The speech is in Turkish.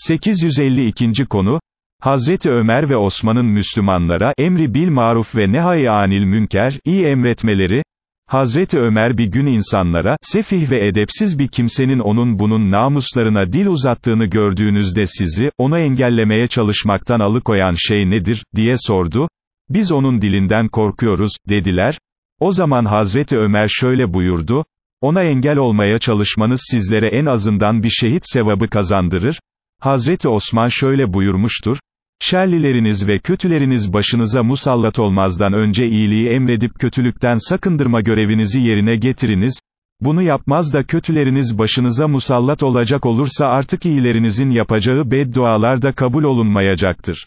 852. konu, Hazreti Ömer ve Osman'ın Müslümanlara, emri bil maruf ve nehay anil münker, iyi emretmeleri, Hazreti Ömer bir gün insanlara, sefih ve edepsiz bir kimsenin onun bunun namuslarına dil uzattığını gördüğünüzde sizi, onu engellemeye çalışmaktan alıkoyan şey nedir, diye sordu, biz onun dilinden korkuyoruz, dediler, o zaman Hazreti Ömer şöyle buyurdu, ona engel olmaya çalışmanız sizlere en azından bir şehit sevabı kazandırır, Hazreti Osman şöyle buyurmuştur, Şerlileriniz ve kötüleriniz başınıza musallat olmazdan önce iyiliği emredip kötülükten sakındırma görevinizi yerine getiriniz, bunu yapmaz da kötüleriniz başınıza musallat olacak olursa artık iyilerinizin yapacağı beddualar da kabul olunmayacaktır.